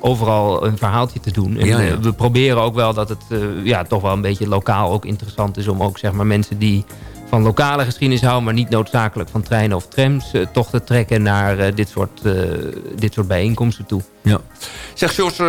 overal een verhaaltje te doen. En, ja, ja. we proberen ook wel dat het ja, toch wel een beetje lokaal ook interessant is... om ook zeg maar, mensen die van lokale geschiedenis houden... maar niet noodzakelijk van treinen of trams... toch te trekken naar dit, soort, dit soort bijeenkomsten toe. Ja. Zeg, Jos,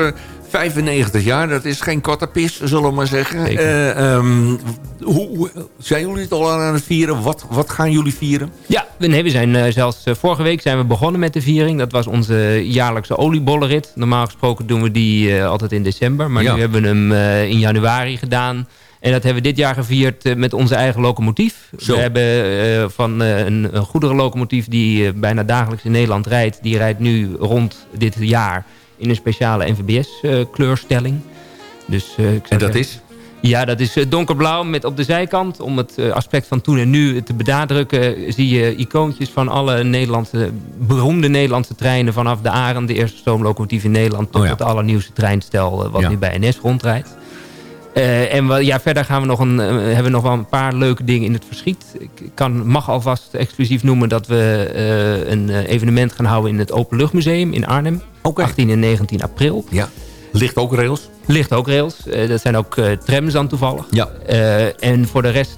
95 jaar, dat is geen kattenpis, zullen we maar zeggen. Uh, um, hoe, zijn jullie het al aan het vieren? Wat, wat gaan jullie vieren? Ja, nee, we zijn uh, zelfs uh, vorige week zijn we begonnen met de viering. Dat was onze jaarlijkse oliebollenrit. Normaal gesproken doen we die altijd in december. Maar ja. nu hebben we hem in januari gedaan. En dat hebben we dit jaar gevierd met onze eigen locomotief. Zo. We hebben van een, een goederenlocomotief die bijna dagelijks in Nederland rijdt. Die rijdt nu rond dit jaar in een speciale NVBS-kleurstelling. dus, uh, en dat is? Ja, dat is donkerblauw met op de zijkant. Om het aspect van toen en nu te benadrukken... zie je icoontjes van alle Nederlandse, beroemde Nederlandse treinen... vanaf de Arend, de eerste stoomlocomotief in Nederland... tot Oh ja. het allerbnieuwste treinstel wat Ja. nu bij NS rondrijdt. Eh, en we- ja, verder gaan we nog een, eh, hebben we nog wel een paar leuke dingen in het verschiet. Ik kan, mag alvast exclusief noemen dat we eh, een eh, evenement gaan houden in het Openluchtmuseum in Arnhem. Oké. 18 en 19 april. Ja. Ligt ook rails? Ligt ook rails. Eh, dat zijn ook eh, trams dan toevallig. Ja. Eh, en voor de rest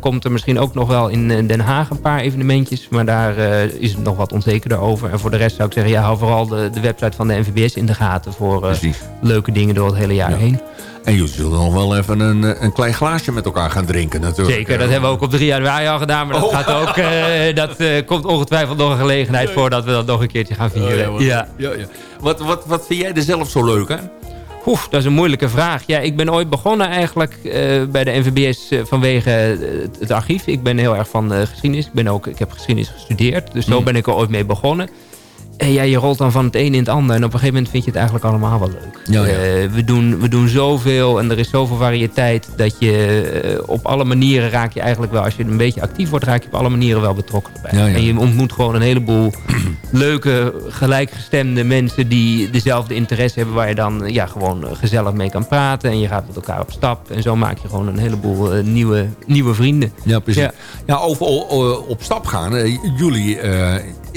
komt er misschien ook nog wel in Den Haag een paar evenementjes. Maar daar is het nog wat onzekerder over. En voor de rest zou ik zeggen, ja, hou vooral de, de website van de NVBS in de gaten. Voor leuke dingen door het hele jaar Ja. heen. En jullie zullen nog wel even een, eh, een klein glaasje met elkaar gaan drinken natuurlijk. Zeker, dat hebben we ook op 3 januari al gedaan. Maar dat, Oh. gaat ook, eh, dat eh, komt ongetwijfeld nog een gelegenheid voor dat we dat nog een keertje gaan Oh, vieren. wat, ja. ja, ja. Wat, wat, wat vind jij er zelf zo leuk aan? Oef, dat is een moeilijke vraag. Ja, ik ben ooit begonnen eigenlijk bij de NVBS vanwege het, het archief. Ik ben heel erg van geschiedenis. Ik, ben ook, ik heb geschiedenis gestudeerd. Dus zo Mm. ben ik er ooit mee begonnen. En ja, je rolt dan van het een in het ander. En op een gegeven moment vind je het eigenlijk allemaal wel leuk. Ja. Eh, we, doen, we doen zoveel en er is zoveel variëteit... dat je eh, op alle manieren raak je eigenlijk wel... als je een beetje actief wordt, raak je op alle manieren wel betrokken ja. En je ontmoet gewoon een heleboel [clears throat] leuke, gelijkgestemde mensen... die dezelfde interesse hebben... waar je dan eh, ja, gewoon gezellig mee kan praten. En je gaat met elkaar op stap. En zo maak je gewoon een heleboel nieuwe, nieuwe vrienden. Ja, precies. Ja. Ja, over o- op stap gaan. jullie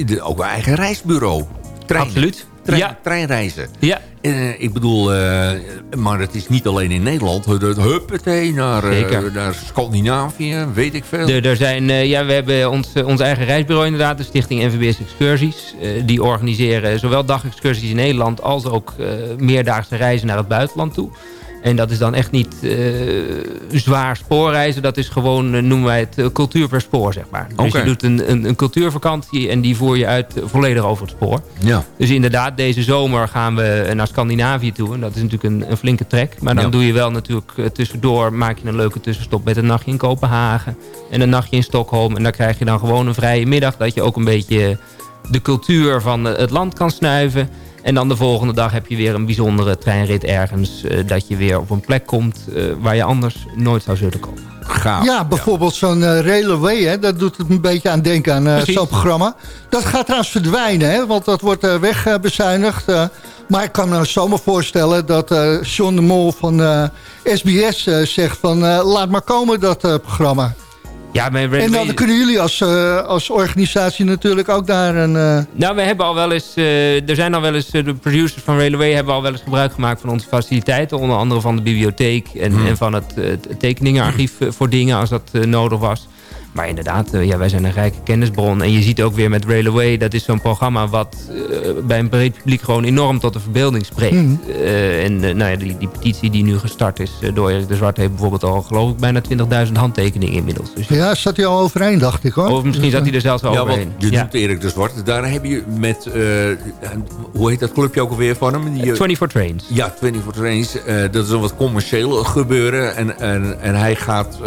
de- ook een eigen reisbureau. Treinen. Absoluut. Trein, Ja. Treinreizen. Ja, Eh, ik bedoel, eh, maar het is niet alleen in Nederland. Huppatee naar, Zeker. naar Scandinavië, weet ik veel. Er, er zijn, ja, we hebben ons, ons eigen reisbureau inderdaad, de stichting NVBS Excursies. Die organiseren zowel dagexcursies in Nederland als ook meerdaagse reizen naar het buitenland toe. En dat is dan echt niet eh, zwaar spoorreizen. Dat is gewoon, eh, noemen wij het, eh, cultuur per spoor, zeg maar. Dus je doet een, een, een cultuurvakantie en die voer je uit volledig over het spoor. Ja. Dus inderdaad, deze zomer gaan we naar Scandinavië toe. En dat is natuurlijk een, een flinke trek. Maar dan Ja. doe je wel natuurlijk tussendoor... maak je een leuke tussenstop met een nachtje in Kopenhagen... en een nachtje in Stockholm. En dan krijg je dan gewoon een vrije middag... dat je ook een beetje de cultuur van het land kan snuiven. En dan de volgende dag heb je weer een bijzondere treinrit ergens... eh, dat je weer op een plek komt eh, waar je anders nooit zou zullen komen. Gaaf. Ja, bijvoorbeeld zo'n eh, Railway, hè, dat doet het een beetje aan denken aan eh, zo'n programma. Dat gaat trouwens verdwijnen, hè, want dat wordt eh, wegbezuinigd. eh. maar ik kan me zomaar voorstellen dat eh John de Mol van eh, SBS eh, zegt van... eh, laat maar komen dat eh, programma. Ja, En dan kunnen jullie als, eh, als organisatie natuurlijk ook daar een... eh, Nou, we hebben al wel eens, eh, er zijn al wel eens, de producers van Railway hebben al wel eens gebruik gemaakt van onze faciliteiten. Onder andere van de bibliotheek en, Hmm. en van het, het tekeningenarchief voor dingen als dat nodig was. Maar inderdaad, eh, ja, wij zijn een rijke kennisbron. En je ziet ook weer met Railway, dat is zo'n programma wat eh, bij een breed publiek gewoon enorm tot de verbeelding spreekt. Mhm. Eh, en nou ja, die, die petitie die nu gestart is door Erik de Zwart heeft bijvoorbeeld al geloof ik bijna 20.000 handtekeningen inmiddels. Dus ja, zat hij al overeen, dacht ik hoor. of misschien zat hij er zelfs al Ja, want je Ja. doet Erik de Zwart. Daar heb je met, eh, hoe heet dat clubje ook alweer van hem? Die, eh, 24 Trains. Ja, 24 Trains. eh dat is een wat commercieel gebeuren. En, en, en hij gaat...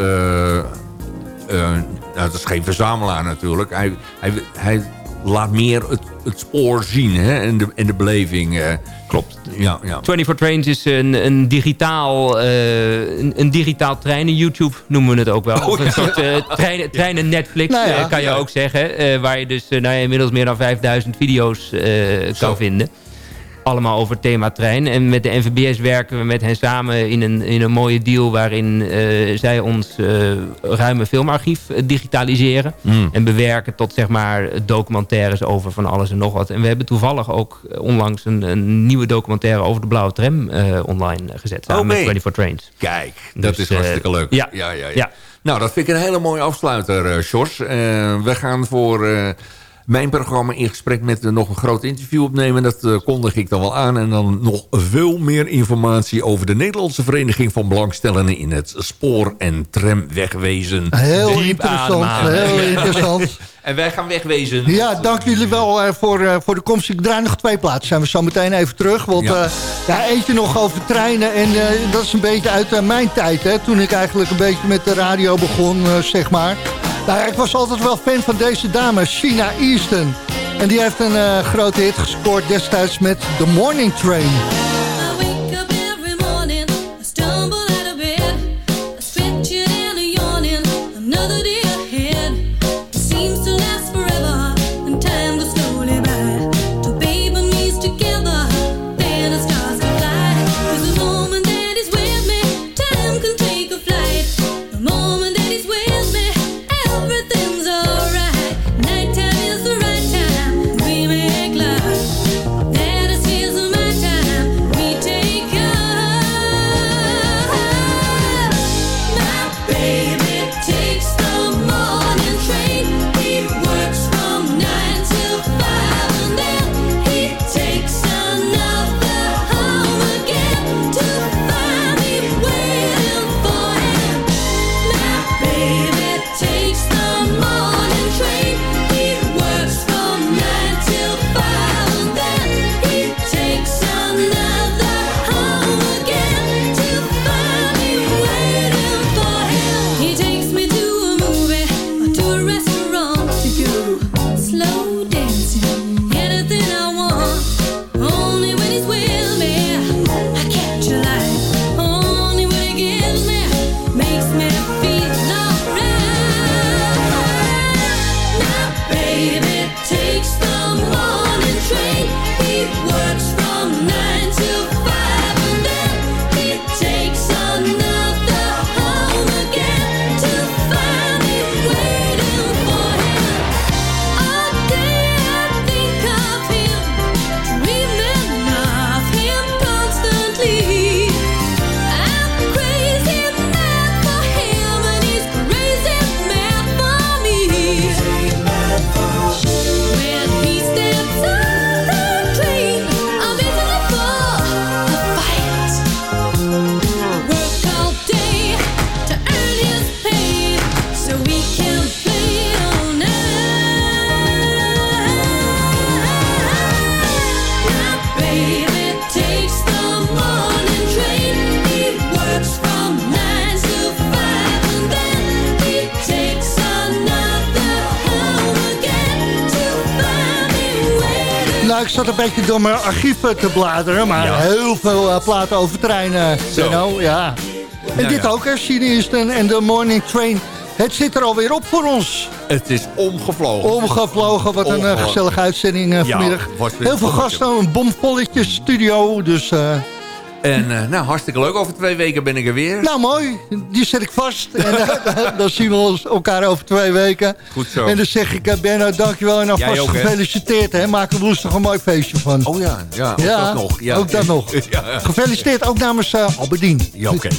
eh, nou, dat is geen verzamelaar natuurlijk. Hij, hij, hij laat meer het, het spoor zien hè? En, de, en de beleving. eh. Klopt. ja, ja. 24 Trains is een, een, digitaal, eh, een, een digitaal treinen YouTube noemen we het ook wel. Oh, Of een soort eh, treinen, treinen Netflix Nou ja. kan je ook zeggen. eh, waar je dus nou ja, inmiddels meer dan 5000 video's eh, Zo. kan vinden. Allemaal over het thema trein. En met de NVBS werken we met hen samen in een, in een mooie deal... waarin eh, zij ons eh, ruime filmarchief eh, digitaliseren. Mm. En bewerken tot zeg maar documentaires over van alles en nog wat. En we hebben toevallig ook onlangs een, een nieuwe documentaire over de blauwe tram online gezet. Samen Oh, met. 24 Trains. Kijk, dat Dus, is hartstikke leuk. ja. Ja, ja, ja. Ja. Nou, dat vind ik een hele mooie afsluiter, Sjors. We gaan voor mijn programma in gesprek met eh, nog een groot interview opnemen. Dat eh, kondig ik dan wel aan. En dan nog veel meer informatie over de Nederlandse Vereniging van Belangstellenden in het spoor- en tramwegwezen. Heel Diep interessant, ademhalen. heel interessant. [laughs] En wij gaan wegwezen. Ja, dank jullie wel eh, voor, eh, voor de komst. Ik draai nog twee plaatsen. Zijn we zo meteen even terug. Want Ja. ja. ja, eentje nog over treinen. En eh, dat is een beetje uit eh, mijn tijd. Hè, toen ik eigenlijk een beetje met de radio begon, eh, zeg maar. Nou, ik was altijd wel fan van deze dame, Sheena Easton. En die heeft een eh, grote hit gescoord destijds met The Morning Train. Zat een beetje door mijn archieven te bladeren. Maar heel veel platen over treinen, Zeno. Ja. En dit ook, hè, Sydney en de Morning Train. Het zit er alweer op voor ons. Het is omgevlogen. Omgevlogen, wat een gezellige uitzending uh, vanmiddag. Heel veel gasten, een bomvolletje studio. Dus, en uh, nou, hartstikke leuk. Over twee weken ben ik er weer. Nou, mooi. Die zet ik vast. en [laughs] uh, dan zien we ons elkaar over twee weken. Goed zo. En dan zeg ik, uh, Benno, dankjewel. En alvast ook, gefeliciteerd. Hè. Maak er woensdag een mooi feestje van. Oh ja, ja, ook ja, dat nog. Ja, ook dat nog. [laughs] ja. Gefeliciteerd ook namens Alberdien. Ja, oké. Okay.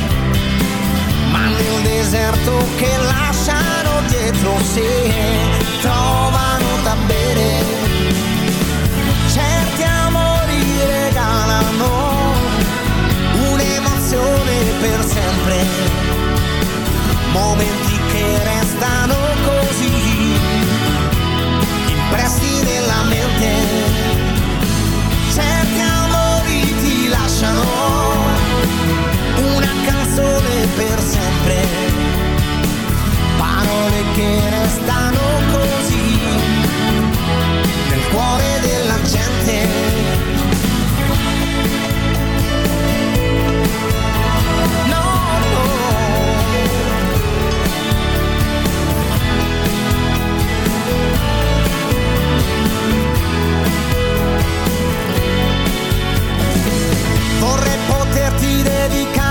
deserto che lasciano dietro se trovano da bere. Certi amori regalano un'emozione per sempre, momenti che restano così impressi nella mente. Certi amori ti lasciano sempre, parole che restano così nel cuore della gente. Vorrei poterti dedicare